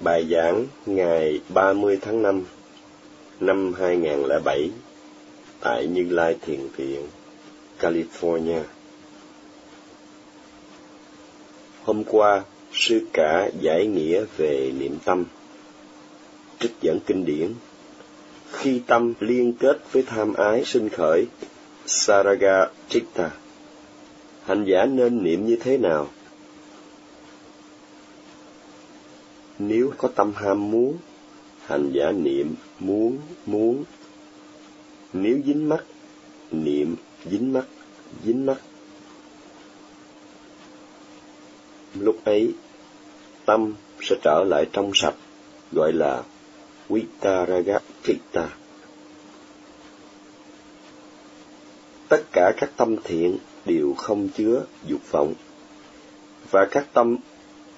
Bài giảng ngày 30 tháng 5 năm 2007 tại Như Lai Thiền Viện, California. Hôm qua, sư cả giải nghĩa về niệm tâm. Trích dẫn kinh điển. Khi tâm liên kết với tham ái sinh khởi, Saraga Chitta, hành giả nên niệm như thế nào? Nếu có tâm ham muốn, hành giả niệm muốn, muốn. Nếu dính mắt, niệm dính mắt, dính mắt. Lúc ấy, tâm sẽ trở lại trong sạch, gọi là Vitaraga Chitta. Tất cả các tâm thiện đều không chứa dục vọng, và các tâm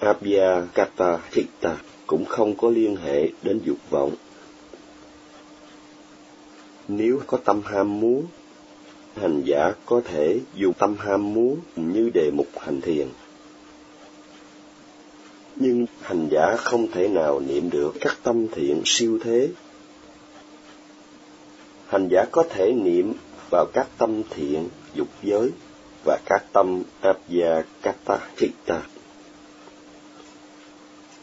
Abhyakata Chitta cũng không có liên hệ đến dục vọng. Nếu có tâm ham muốn, hành giả có thể dùng tâm ham muốn như đề mục hành thiền. Nhưng hành giả không thể nào niệm được các tâm thiện siêu thế. Hành giả có thể niệm vào các tâm thiện dục giới và các tâm Abhyakata Chitta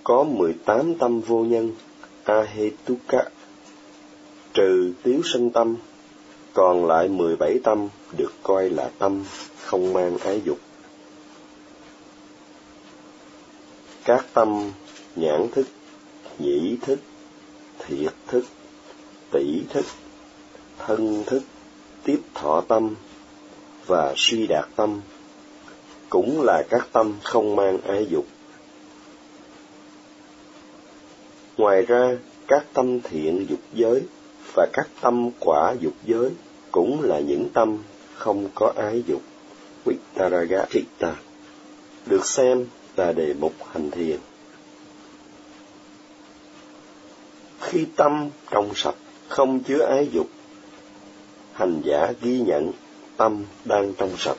có mười tám tâm vô nhân, Ahetuka, trừ tiếu sinh tâm, còn lại mười bảy tâm được coi là tâm không mang ái dục. Các tâm nhãn thức, nhĩ thức, thiệt thức, tỷ thức, thân thức, tiếp thọ tâm và suy đạt tâm cũng là các tâm không mang ái dục. Ngoài ra, các tâm thiện dục giới và các tâm quả dục giới cũng là những tâm không có ái dục, Vittaraga Chitta, được xem là đề mục hành thiền. Khi tâm trong sạch, không chứa ái dục, hành giả ghi nhận tâm đang trong sạch.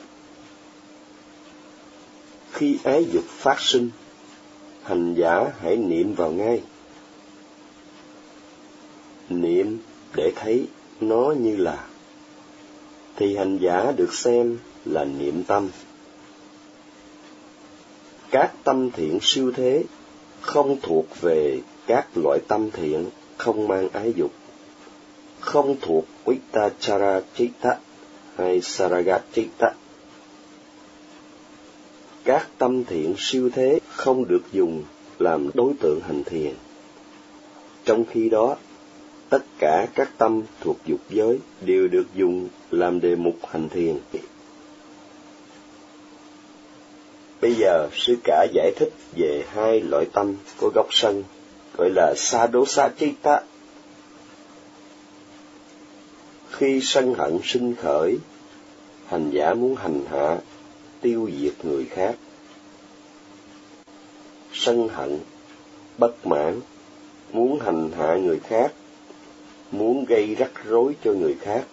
Khi ái dục phát sinh, hành giả hãy niệm vào ngay niệm để thấy nó như là thì hành giả được xem là niệm tâm các tâm thiện siêu thế không thuộc về các loại tâm thiện không mang ái dục không thuộc Vittachara Chitta hay Saragat Chitta. Các tâm thiện siêu thế không được dùng làm đối tượng hành thiền. Trong khi đó, tất cả các tâm thuộc dục giới đều được dùng làm đề mục hành thiền. Bây giờ, sư cả giải thích về hai loại tâm có gốc sân, gọi là sa đố sa chi ta. Khi sân hận sinh khởi, hành giả muốn hành hạ, tiêu diệt người khác. Sân hận, bất mãn, muốn hành hạ người khác muốn gây rắc rối cho người khác,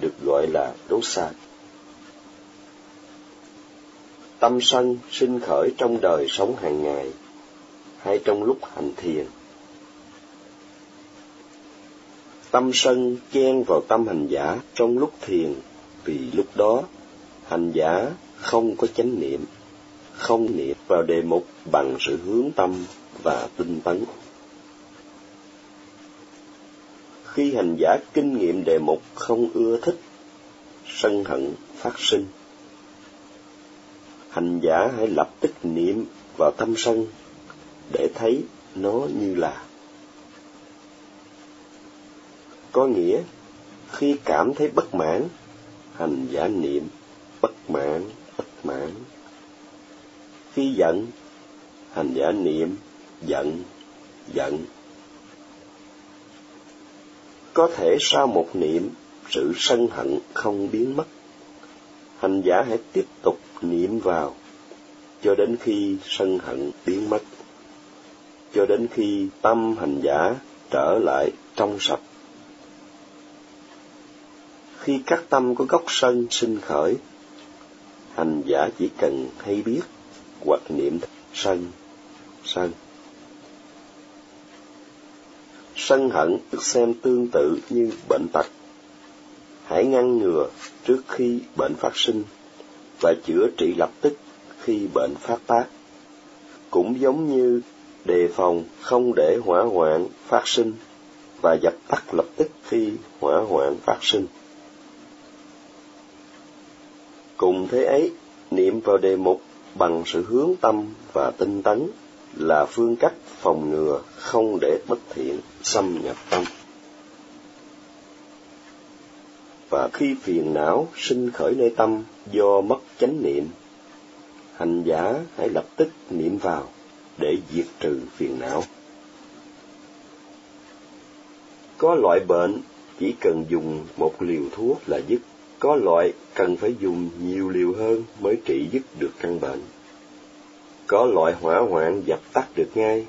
được gọi là đố sa. Tâm sân sinh khởi trong đời sống hàng ngày, hay trong lúc hành thiền. Tâm sân chen vào tâm hành giả trong lúc thiền, vì lúc đó hành giả không có chánh niệm, không niệm vào đề mục bằng sự hướng tâm và tinh tấn. Khi hành giả kinh nghiệm đề mục không ưa thích, sân hận phát sinh. Hành giả hãy lập tức niệm vào tâm sân để thấy nó như là. Có nghĩa, khi cảm thấy bất mãn, hành giả niệm bất mãn, bất mãn. Khi giận, hành giả niệm giận, giận có thể sau một niệm, sự sân hận không biến mất. Hành giả hãy tiếp tục niệm vào, cho đến khi sân hận biến mất, cho đến khi tâm hành giả trở lại trong sạch. Khi các tâm có gốc sân sinh khởi, hành giả chỉ cần hay biết hoặc niệm sân, sân. Sân hận được xem tương tự như bệnh tật. Hãy ngăn ngừa trước khi bệnh phát sinh và chữa trị lập tức khi bệnh phát tác. Cũng giống như đề phòng không để hỏa hoạn phát sinh và dập tắt lập tức khi hỏa hoạn phát sinh. Cùng thế ấy, niệm vào đề mục bằng sự hướng tâm và tinh tấn là phương cách phòng ngừa không để bất thiện xâm nhập tâm. Và khi phiền não sinh khởi nơi tâm do mất chánh niệm, hành giả hãy lập tức niệm vào để diệt trừ phiền não. Có loại bệnh chỉ cần dùng một liều thuốc là dứt, có loại cần phải dùng nhiều liều hơn mới trị dứt được căn bệnh. Có loại hỏa hoạn dập tắt được ngay,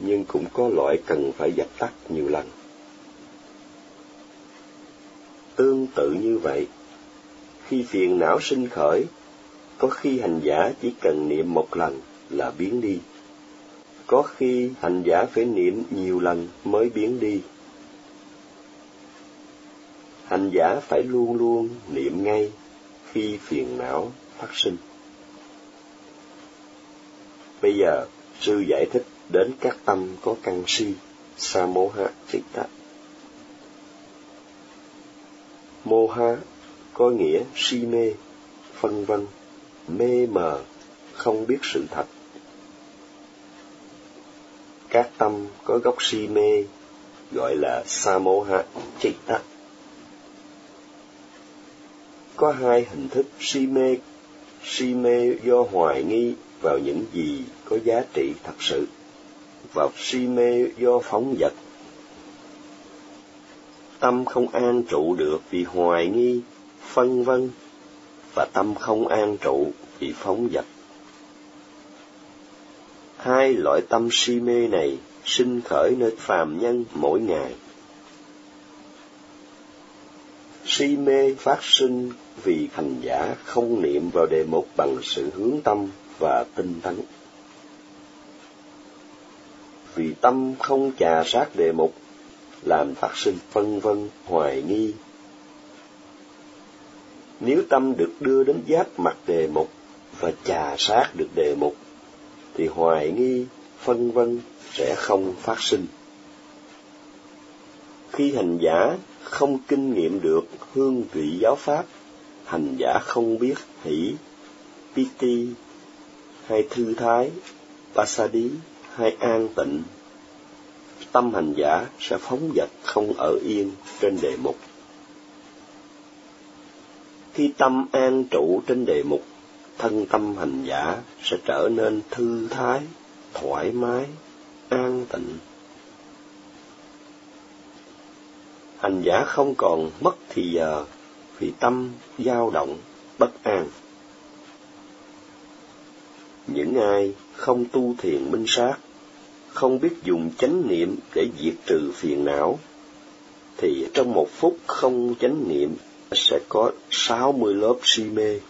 nhưng cũng có loại cần phải dập tắt nhiều lần. Tương tự như vậy, khi phiền não sinh khởi, có khi hành giả chỉ cần niệm một lần là biến đi. Có khi hành giả phải niệm nhiều lần mới biến đi. Hành giả phải luôn luôn niệm ngay khi phiền não phát sinh. Bây giờ, sư giải thích đến các tâm có căn si, samoha chitta. Moha có nghĩa si mê, phân vân, mê mờ, không biết sự thật. Các tâm có gốc si mê gọi là samoha chitta. Có hai hình thức si mê, si mê do hoài nghi vào những gì có giá trị thật sự, vào si mê do phóng vật. Tâm không an trụ được vì hoài nghi, phân vân, và tâm không an trụ vì phóng vật. Hai loại tâm si mê này sinh khởi nơi phàm nhân mỗi ngày. Si mê phát sinh vì hành giả không niệm vào đề mục bằng sự hướng tâm và tinh tấn. Vì tâm không trà sát đề mục, làm phát sinh phân vân, hoài nghi. Nếu tâm được đưa đến giáp mặt đề mục và trà sát được đề mục, thì hoài nghi, phân vân sẽ không phát sinh. Khi hành giả không kinh nghiệm được hương vị giáo pháp, hành giả không biết hỷ, piti hay thư thái, pasadi hay an tịnh, tâm hành giả sẽ phóng dật không ở yên trên đề mục. Khi tâm an trụ trên đề mục, thân tâm hành giả sẽ trở nên thư thái, thoải mái, an tịnh. Hành giả không còn mất thì giờ vì tâm dao động, bất an những ai không tu thiền minh sát, không biết dùng chánh niệm để diệt trừ phiền não, thì trong một phút không chánh niệm sẽ có sáu mươi lớp si mê,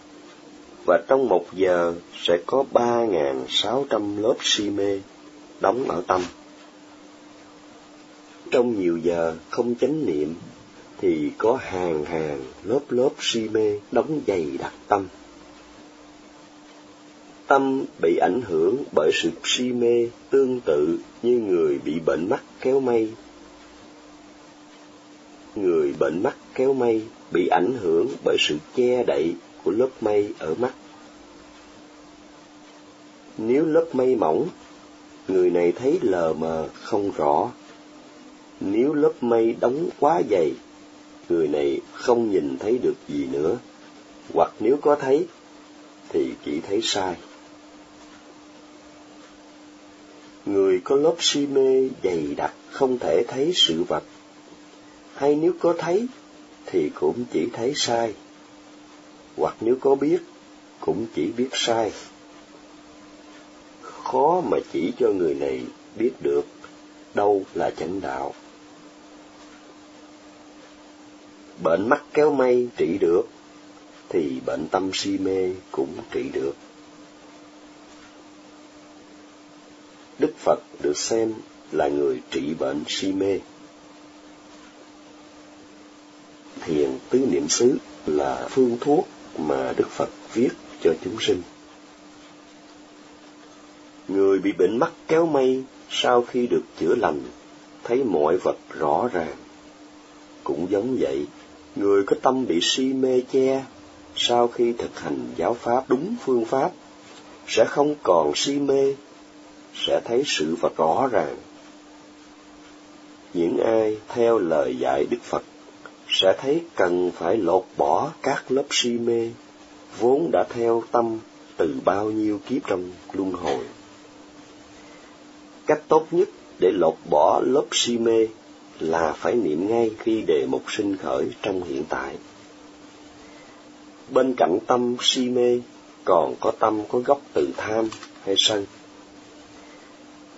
và trong một giờ sẽ có ba ngàn sáu trăm lớp si mê đóng ở tâm. Trong nhiều giờ không chánh niệm thì có hàng hàng lớp lớp si mê đóng dày đặc tâm tâm bị ảnh hưởng bởi sự si mê tương tự như người bị bệnh mắt kéo mây. Người bệnh mắt kéo mây bị ảnh hưởng bởi sự che đậy của lớp mây ở mắt. Nếu lớp mây mỏng, người này thấy lờ mờ không rõ. Nếu lớp mây đóng quá dày, người này không nhìn thấy được gì nữa. Hoặc nếu có thấy, thì chỉ thấy sai. người có lớp si mê dày đặc không thể thấy sự vật hay nếu có thấy thì cũng chỉ thấy sai hoặc nếu có biết cũng chỉ biết sai khó mà chỉ cho người này biết được đâu là chánh đạo bệnh mắt kéo mây trị được thì bệnh tâm si mê cũng trị được Đức Phật được xem là người trị bệnh si mê. Thiền tứ niệm xứ là phương thuốc mà Đức Phật viết cho chúng sinh. Người bị bệnh mắt kéo mây sau khi được chữa lành, thấy mọi vật rõ ràng. Cũng giống vậy, người có tâm bị si mê che, sau khi thực hành giáo pháp đúng phương pháp, sẽ không còn si mê, sẽ thấy sự vật rõ ràng. Những ai theo lời dạy Đức Phật sẽ thấy cần phải lột bỏ các lớp si mê vốn đã theo tâm từ bao nhiêu kiếp trong luân hồi. Cách tốt nhất để lột bỏ lớp si mê là phải niệm ngay khi đề mục sinh khởi trong hiện tại. Bên cạnh tâm si mê còn có tâm có gốc từ tham hay sân.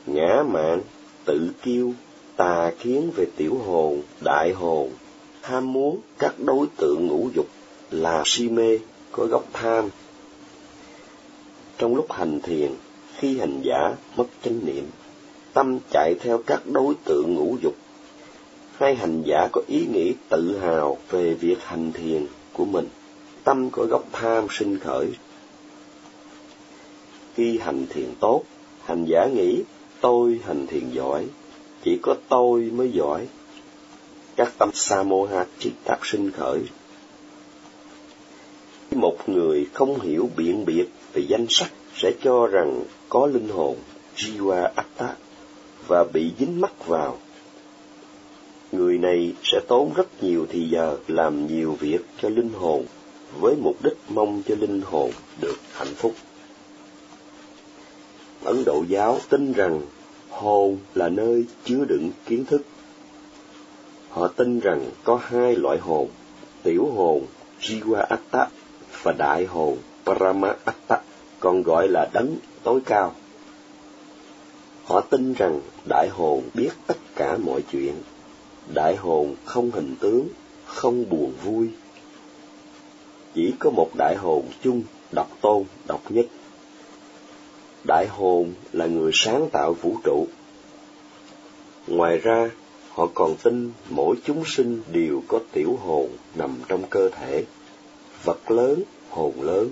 Ngã mạn, tự kiêu, tà kiến về tiểu hồn, đại hồn, ham muốn các đối tượng ngũ dục là si mê có gốc tham. Trong lúc hành thiền, khi hành giả mất chánh niệm, tâm chạy theo các đối tượng ngũ dục, hai hành giả có ý nghĩ tự hào về việc hành thiền của mình, tâm có gốc tham sinh khởi. Khi hành thiền tốt, hành giả nghĩ tôi hành thiền giỏi, chỉ có tôi mới giỏi. Các tâm Samoha chỉ tác sinh khởi. Một người không hiểu biện biệt về danh sách sẽ cho rằng có linh hồn, Jiva Atta, và bị dính mắc vào. Người này sẽ tốn rất nhiều thì giờ làm nhiều việc cho linh hồn, với mục đích mong cho linh hồn được hạnh phúc. Ấn Độ giáo tin rằng hồn là nơi chứa đựng kiến thức. Họ tin rằng có hai loại hồn, tiểu hồn Jiva Atta và đại hồn Parama Atta, còn gọi là đấng tối cao. Họ tin rằng đại hồn biết tất cả mọi chuyện, đại hồn không hình tướng, không buồn vui. Chỉ có một đại hồn chung, độc tôn, độc nhất đại hồn là người sáng tạo vũ trụ. Ngoài ra, họ còn tin mỗi chúng sinh đều có tiểu hồn nằm trong cơ thể. Vật lớn, hồn lớn,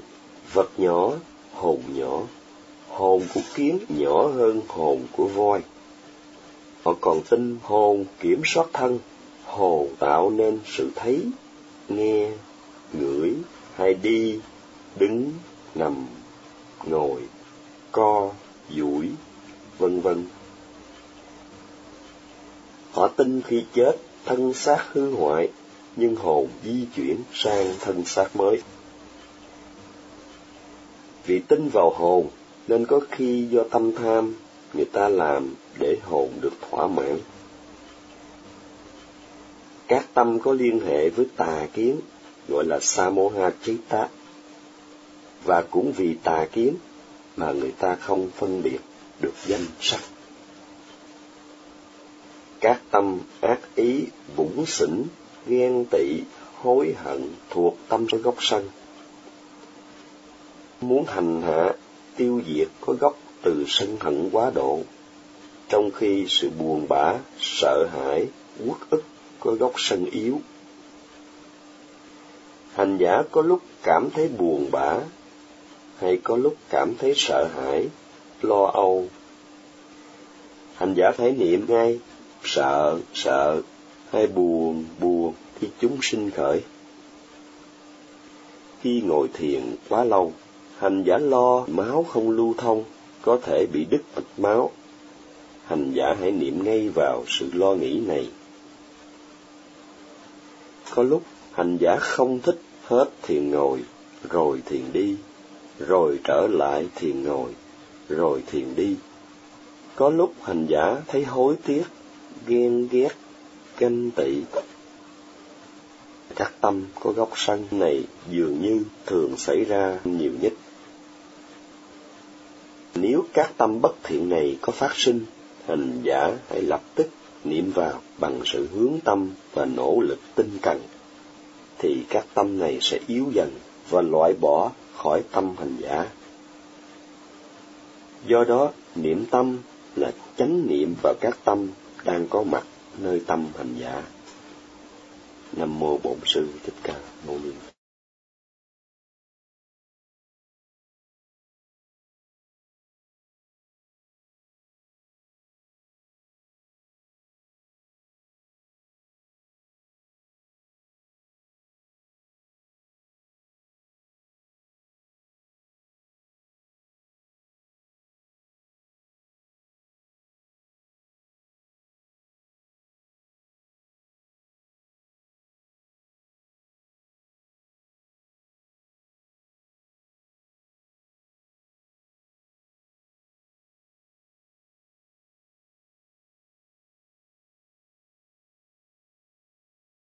vật nhỏ, hồn nhỏ. Hồn của kiến nhỏ hơn hồn của voi. Họ còn tin hồn kiểm soát thân, hồn tạo nên sự thấy, nghe, ngửi, hay đi, đứng, nằm, ngồi co, duỗi, vân vân. Họ tin khi chết, thân xác hư hoại, nhưng hồn di chuyển sang thân xác mới. Vì tin vào hồn, nên có khi do tâm tham, người ta làm để hồn được thỏa mãn. Các tâm có liên hệ với tà kiến, gọi là Samoha Chita. Và cũng vì tà kiến mà người ta không phân biệt được danh sắc. Các tâm ác ý, bủn xỉn, ghen tị, hối hận thuộc tâm có gốc sân. Muốn hành hạ, tiêu diệt có gốc từ sân hận quá độ, trong khi sự buồn bã, sợ hãi, uất ức có gốc sân yếu. Hành giả có lúc cảm thấy buồn bã, hay có lúc cảm thấy sợ hãi, lo âu. Hành giả phải niệm ngay, sợ, sợ, hay buồn, buồn khi chúng sinh khởi. Khi ngồi thiền quá lâu, hành giả lo máu không lưu thông, có thể bị đứt mạch máu. Hành giả hãy niệm ngay vào sự lo nghĩ này. Có lúc hành giả không thích hết thiền ngồi, rồi thiền đi, rồi trở lại thiền ngồi, rồi thiền đi. Có lúc hành giả thấy hối tiếc, ghen ghét, ganh tị. Các tâm có góc sân này dường như thường xảy ra nhiều nhất. Các tâm bất thiện này có phát sinh, hành giả hãy lập tức niệm vào bằng sự hướng tâm và nỗ lực tinh cần, thì các tâm này sẽ yếu dần và loại bỏ khỏi tâm hành giả. Do đó, niệm tâm là chánh niệm vào các tâm đang có mặt nơi tâm hành giả. Nam mô Bổn sư Thích Ca Mâu Ni